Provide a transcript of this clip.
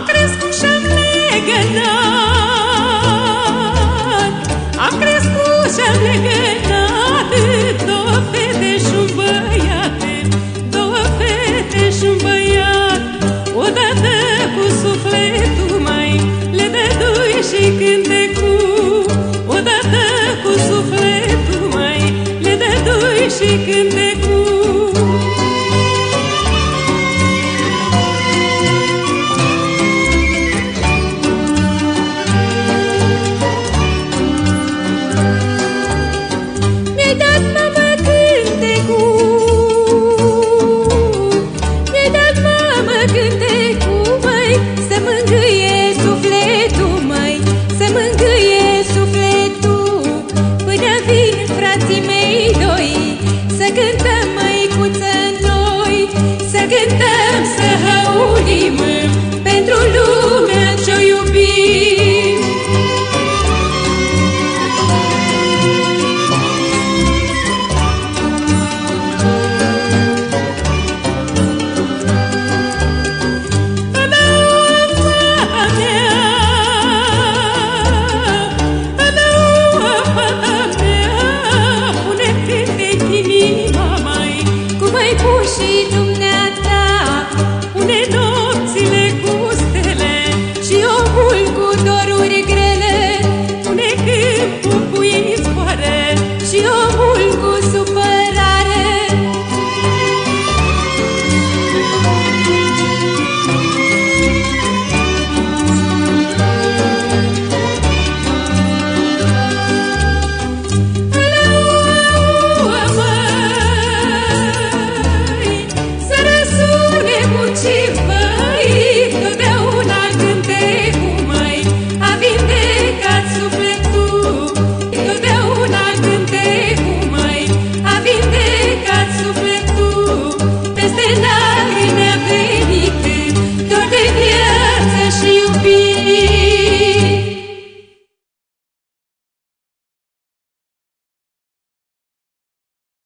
Am crescut și-am legănat. Am crescut și-am legănat. Două fete și-un băiat. Două fete și-un băiat. Odată cu sufletul mai Le dădui și cântecul. Odată cu sufletul mai Le dădui și cântecul. does not și Dumnezeu.